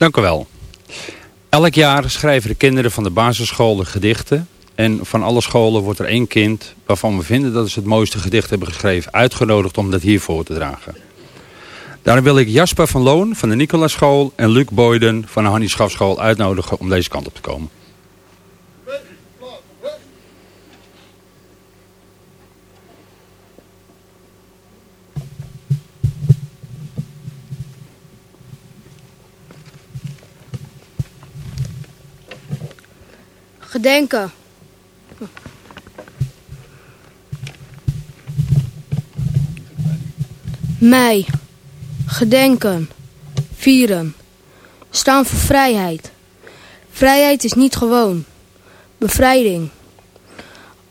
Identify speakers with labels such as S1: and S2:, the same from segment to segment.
S1: Dank u wel. Elk jaar schrijven de kinderen van de basisscholen gedichten. En van alle scholen wordt er één kind waarvan we vinden dat ze het mooiste gedicht hebben geschreven... uitgenodigd om dat hier voor te dragen. Daarom wil ik Jasper van Loon van de Nicolasschool en Luc Boyden van de Hannie Schafschool uitnodigen om deze kant op te komen.
S2: Gedenken. Mei. Gedenken. Vieren. Staan voor vrijheid. Vrijheid is niet gewoon. Bevrijding.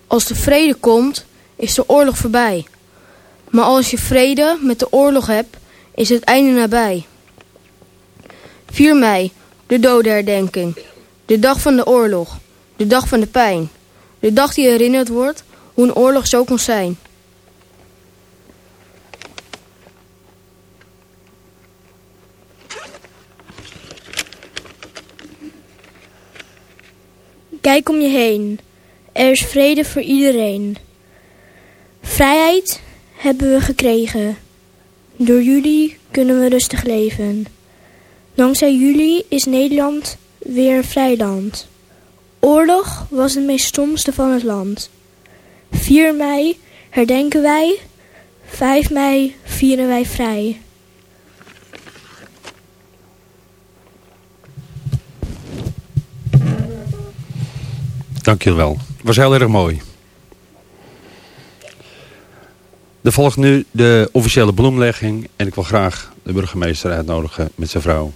S2: Als de vrede komt, is de oorlog voorbij. Maar als je vrede met de oorlog hebt, is het einde nabij. 4 mei, de dodenherdenking. De dag van de oorlog. De dag van de pijn. De dag die herinnerd wordt hoe een oorlog zo kon zijn.
S3: Kijk om je heen. Er is vrede voor iedereen. Vrijheid hebben we gekregen. Door jullie kunnen we rustig leven. Dankzij jullie is Nederland weer een vrij land. Oorlog was het meest stomste van het land. 4 mei herdenken wij, 5 mei vieren wij vrij.
S1: Dank je wel. Het was heel erg mooi. Er volgt nu de officiële bloemlegging en ik wil graag de burgemeester uitnodigen met zijn vrouw.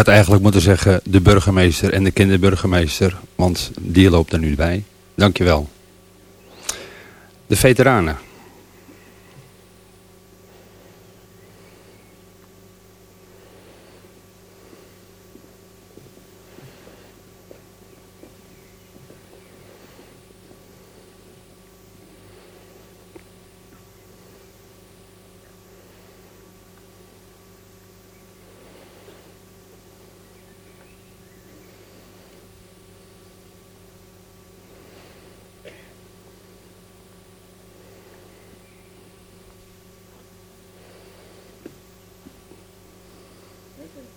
S1: Had eigenlijk moeten zeggen de burgemeester en de kinderburgemeester, want die loopt er nu bij. Dankjewel. De veteranen.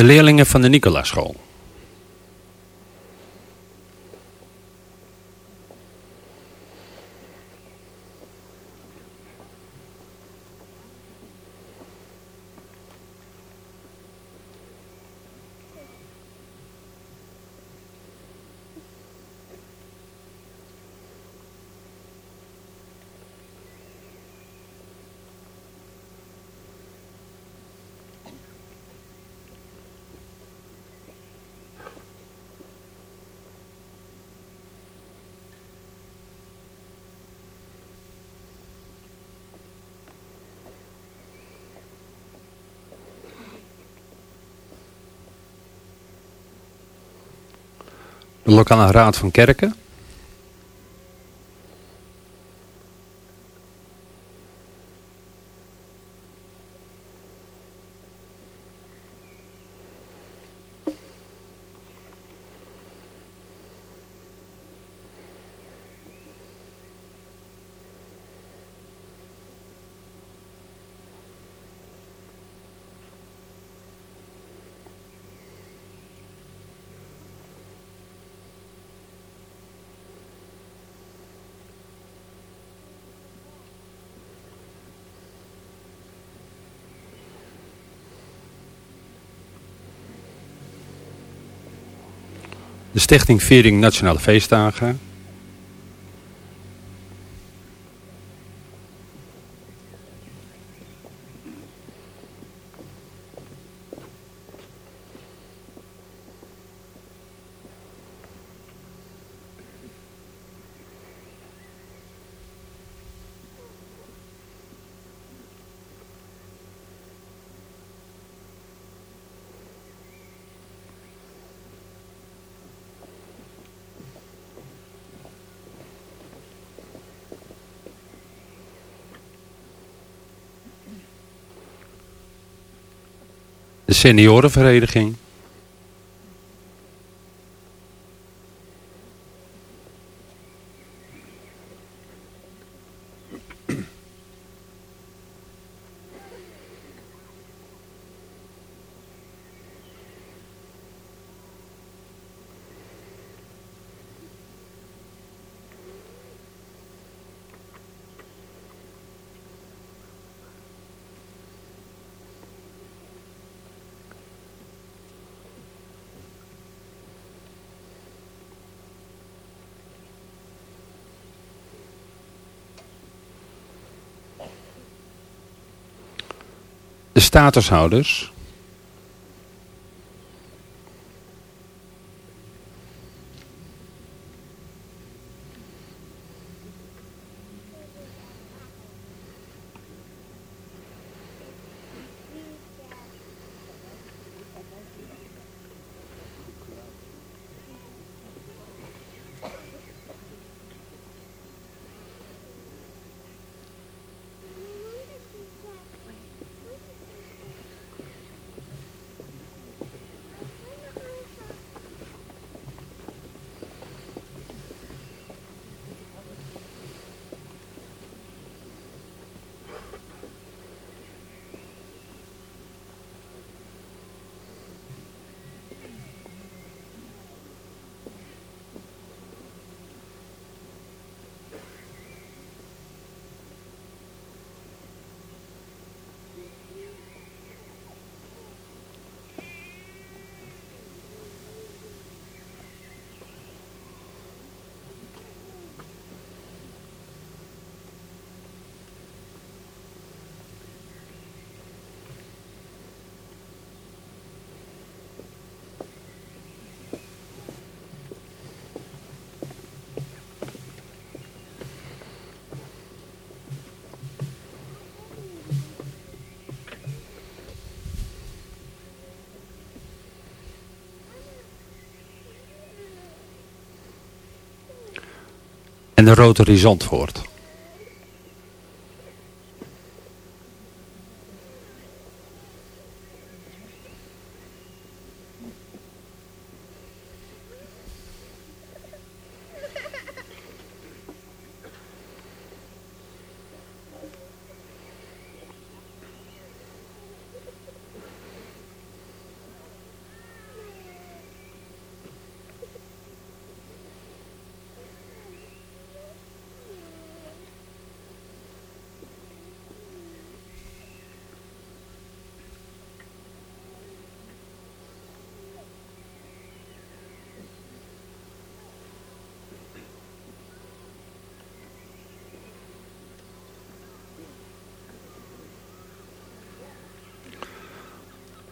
S1: De leerlingen van de Nicolaaschool. De lokale raad van kerken. De Stichting Viering Nationale Feestdagen. Seniorenvereniging. De statushouders en de Rotary Zandvoort.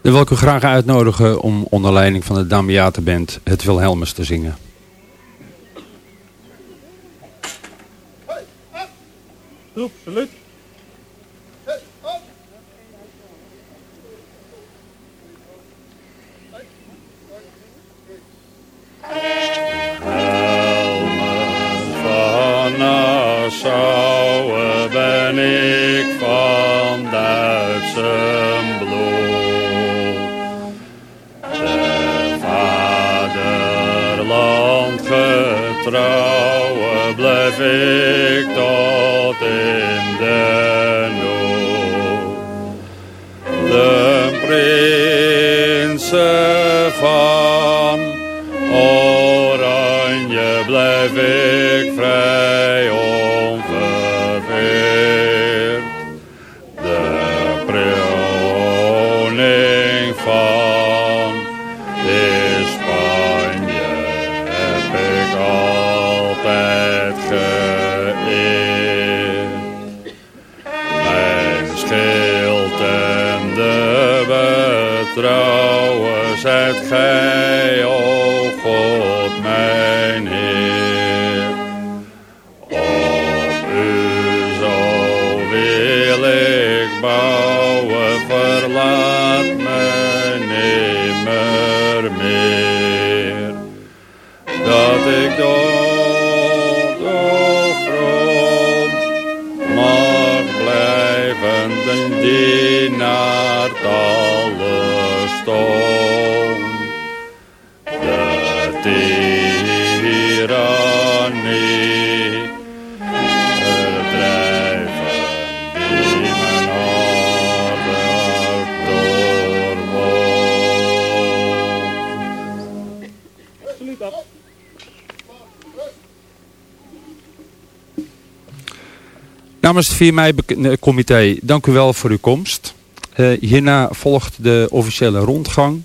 S1: Dan wil ik u graag uitnodigen om onder leiding van de Damiatenband het Wilhelmus te zingen.
S4: faire.
S1: Namens het 4 mei-comité, dank u wel voor uw komst. Eh, hierna volgt de officiële rondgang.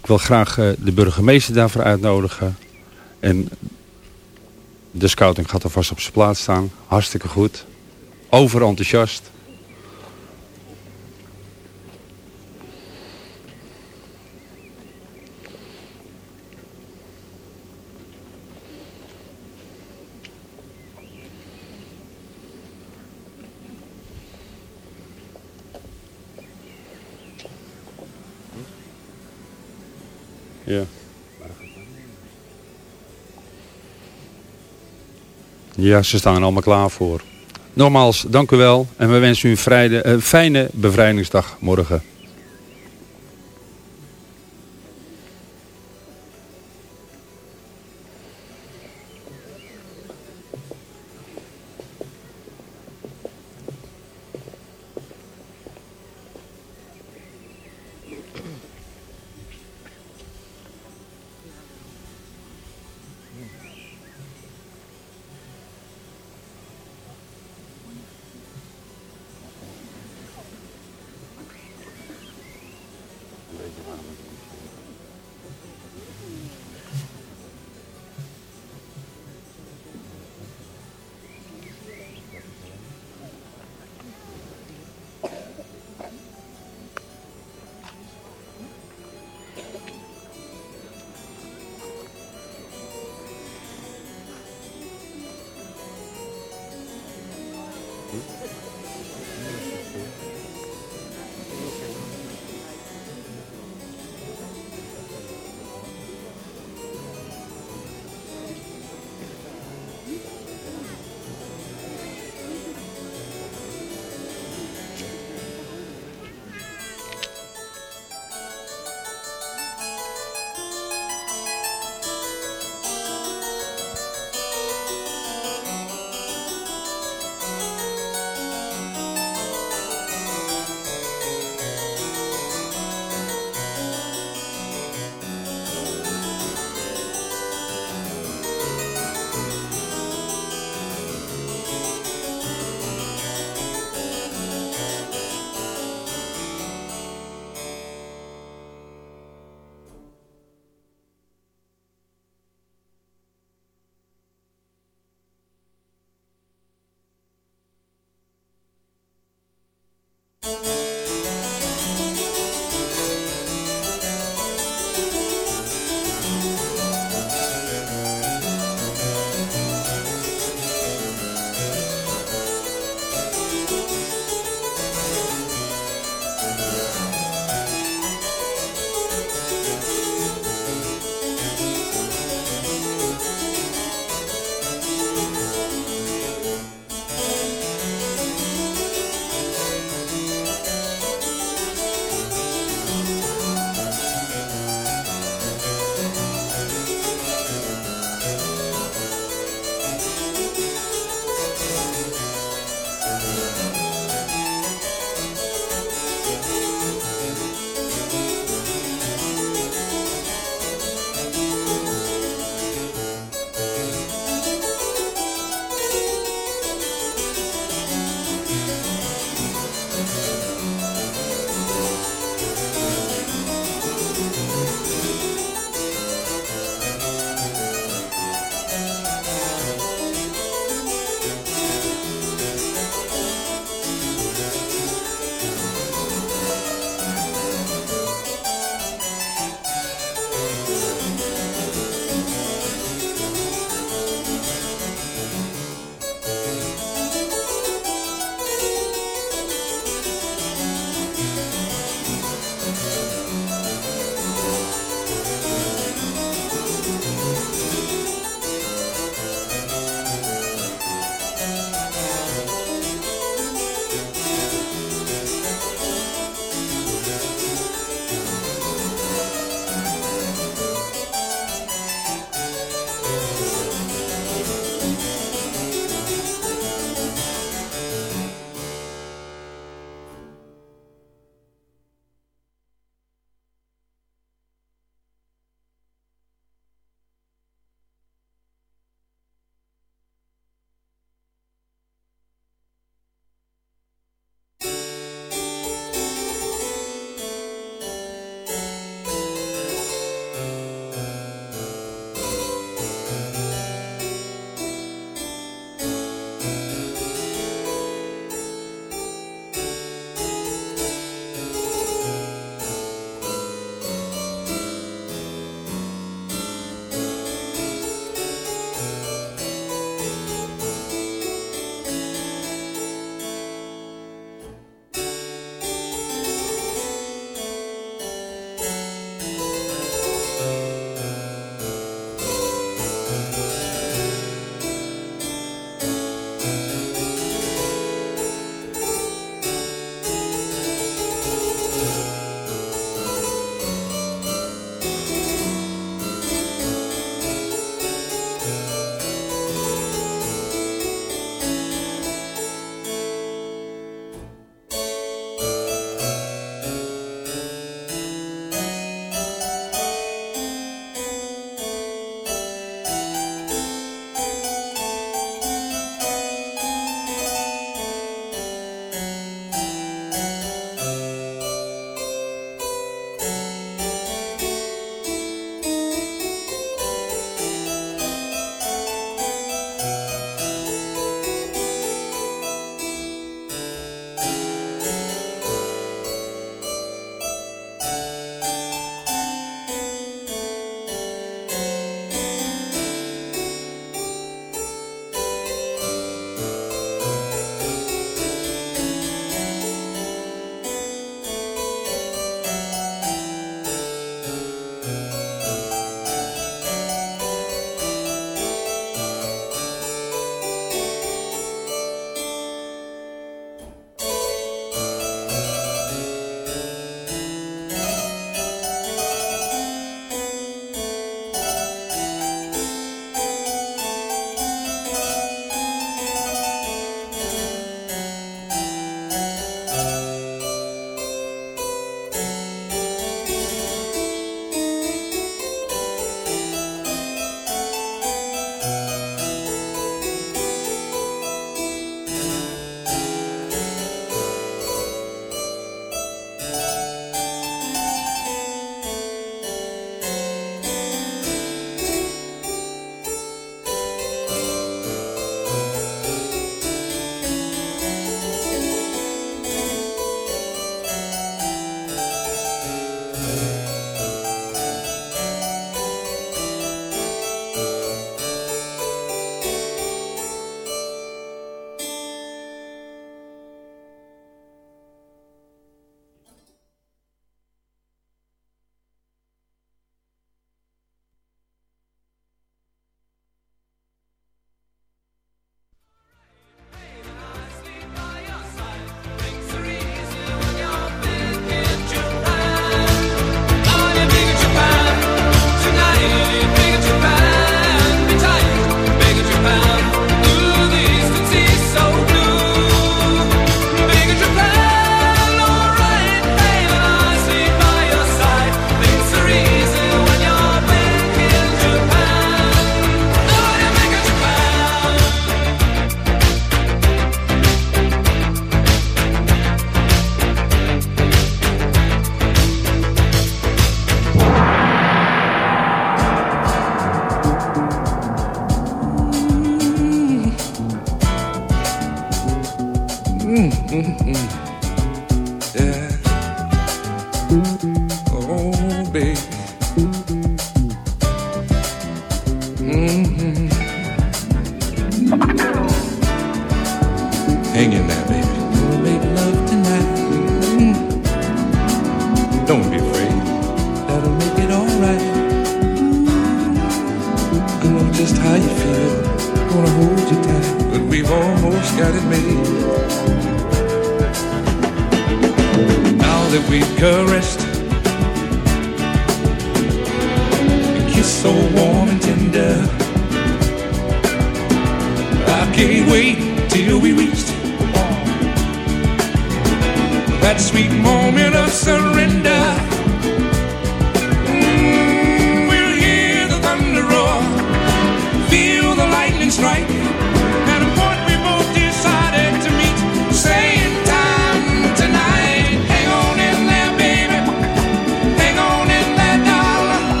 S1: Ik wil graag eh, de burgemeester daarvoor uitnodigen. En de scouting gaat alvast op zijn plaats staan. Hartstikke goed. Overenthousiast. Ja. Ja, ze staan er allemaal klaar voor. Nogmaals, dank u wel. En we wensen u een vrijde, eh, fijne bevrijdingsdag morgen.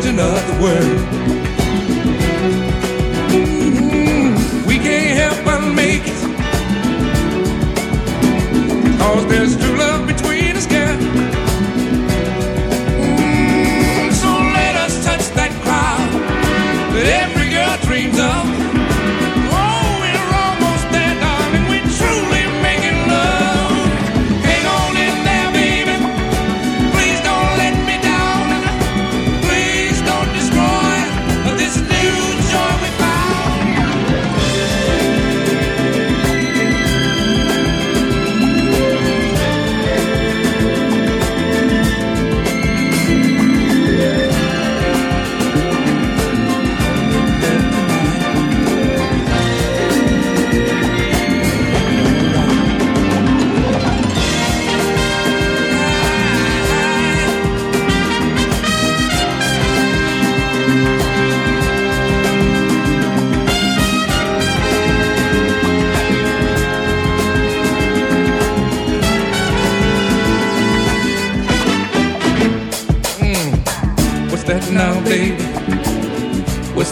S5: origin of the.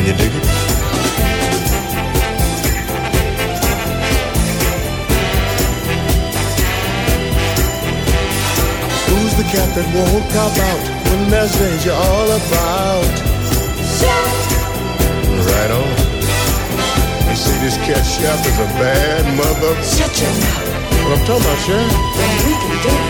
S5: Can you dig it? the cat that won't cop out when there's danger all about. Shout! Right on. You see, this cat Chef is a bad mother.
S6: Shut your mouth.
S5: What I'm talking about, Chef?
S6: What we can do. it.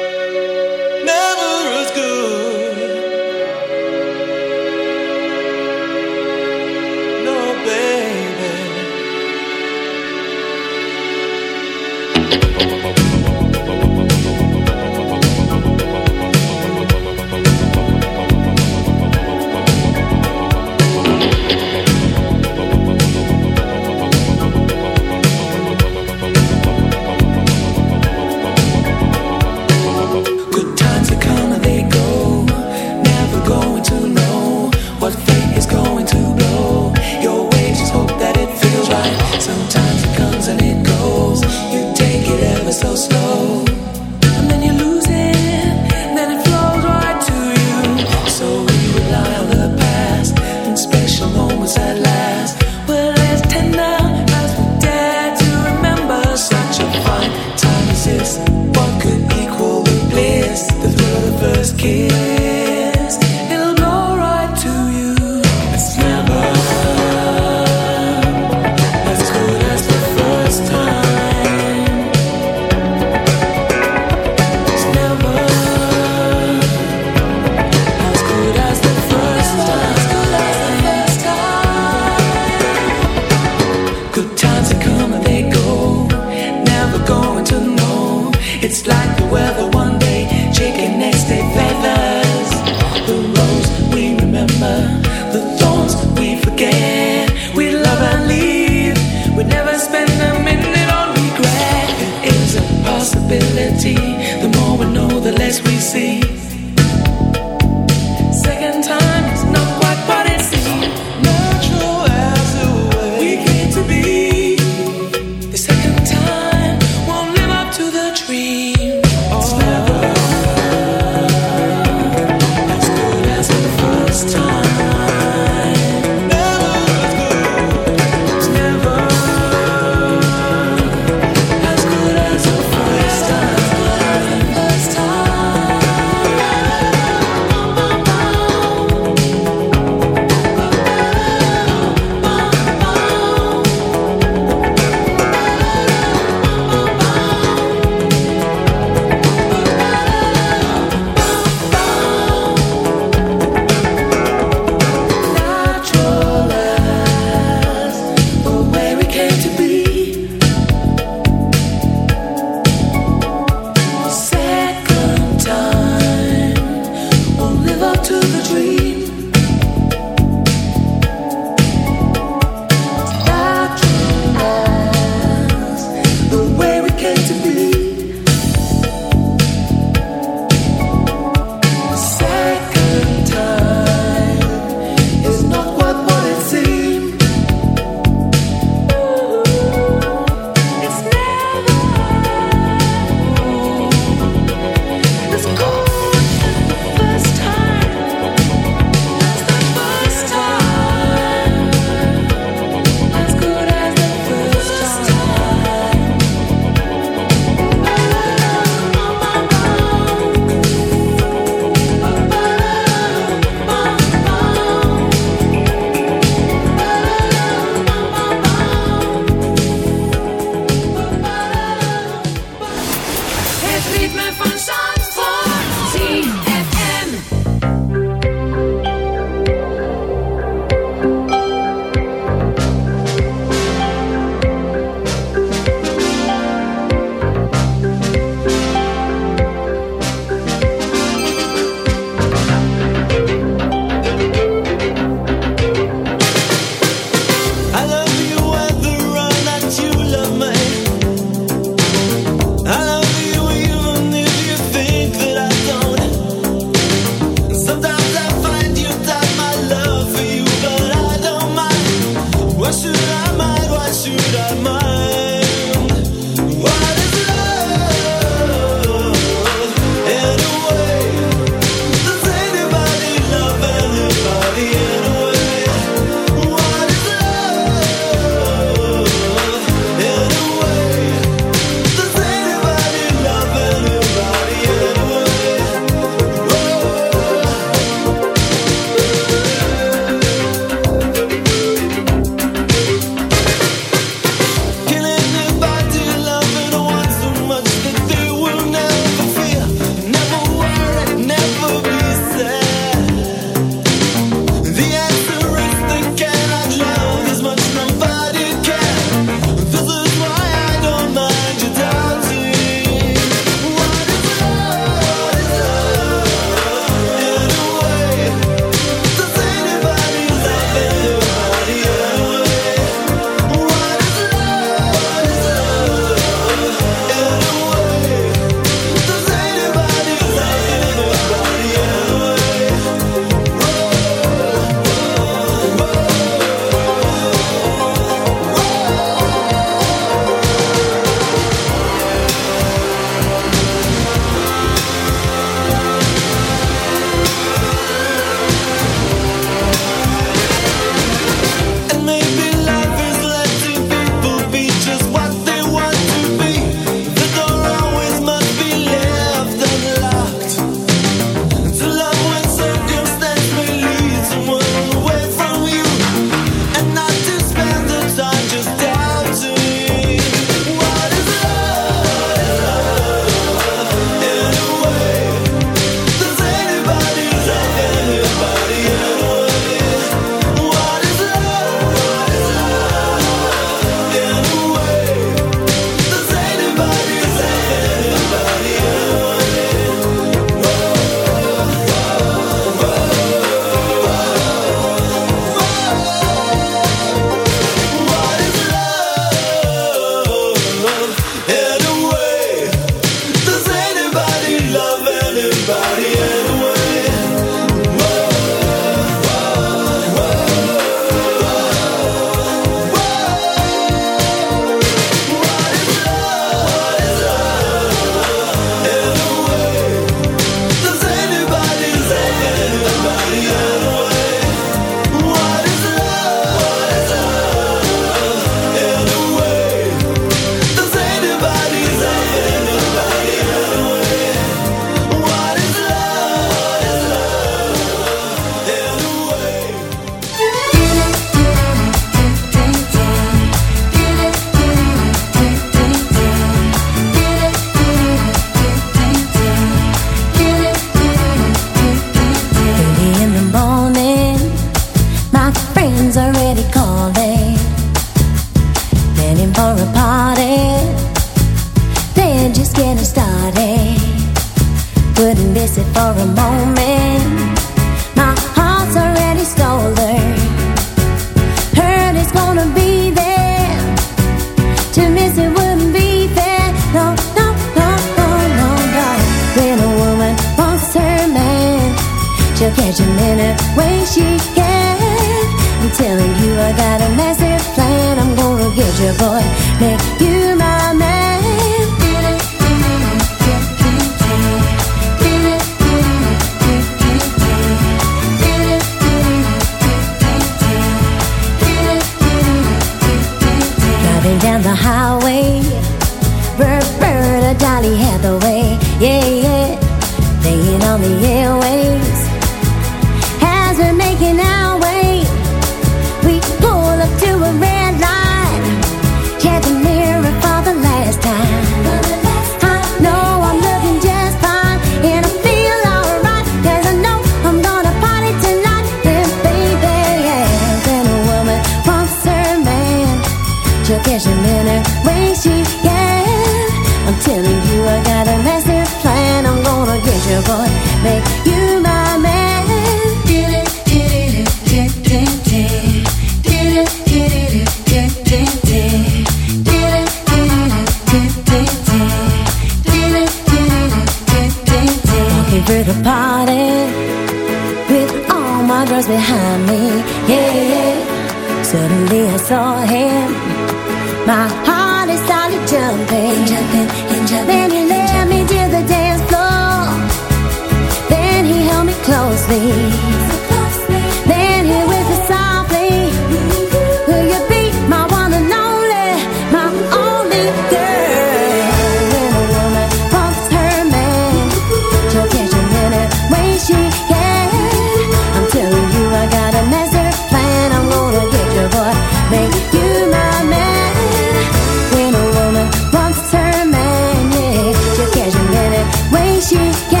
S7: you.
S8: Yeah.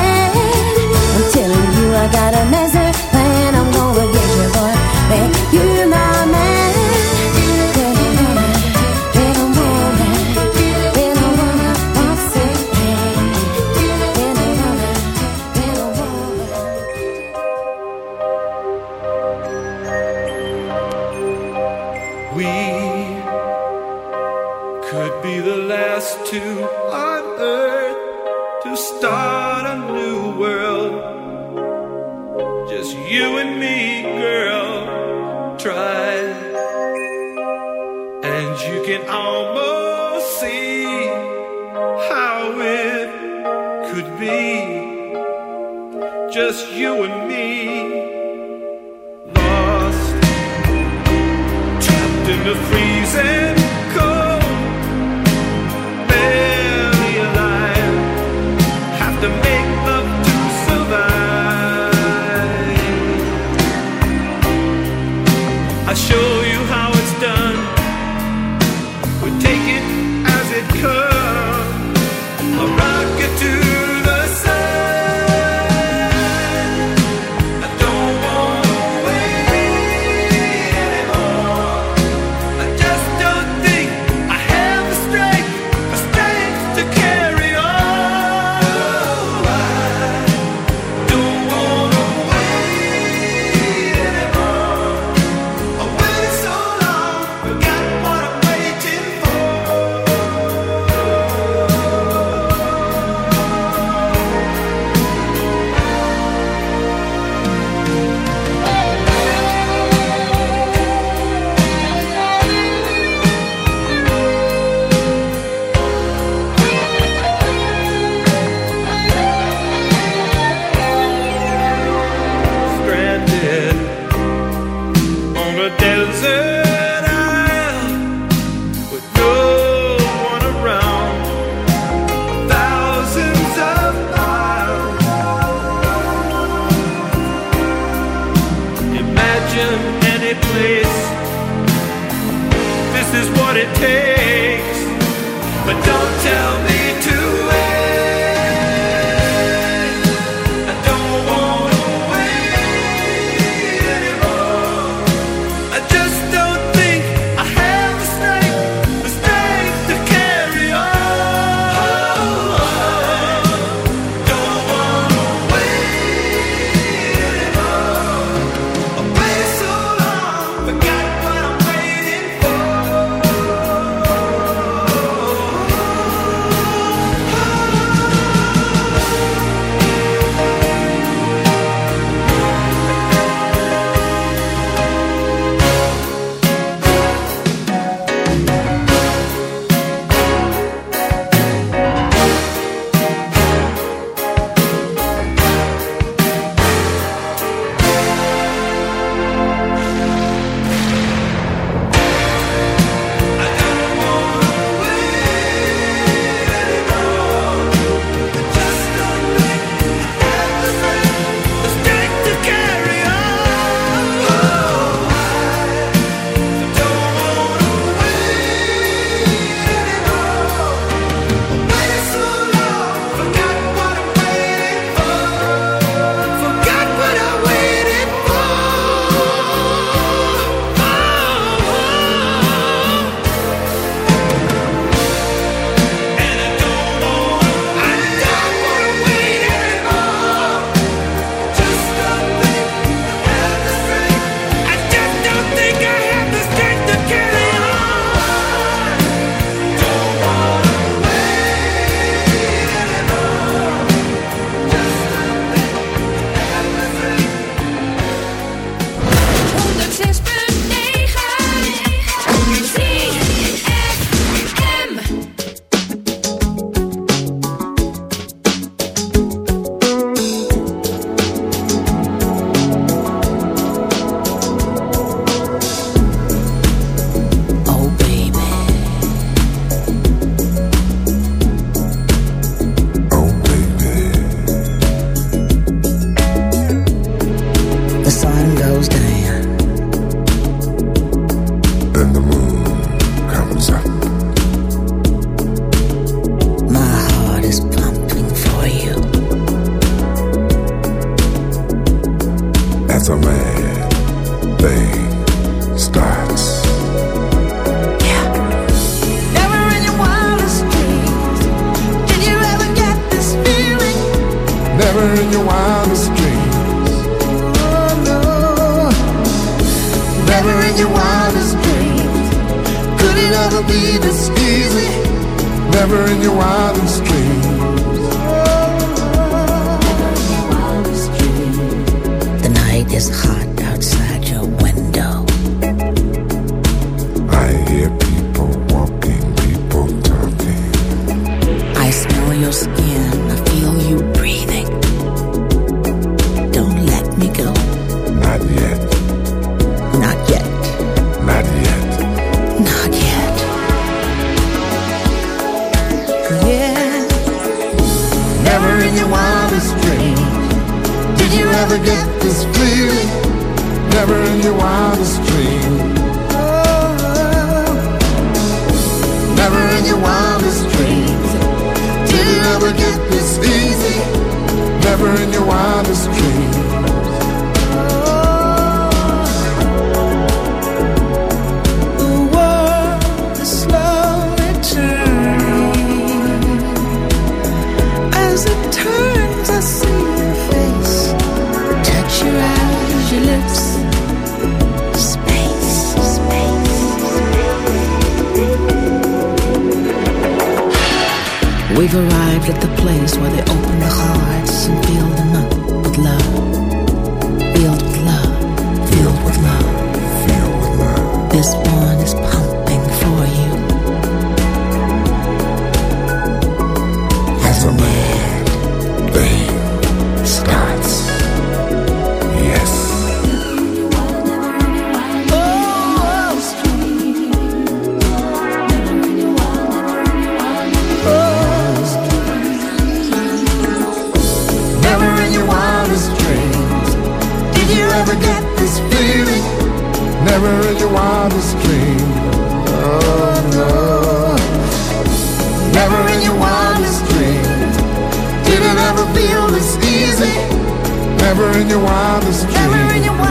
S9: Never in your wildest dreams.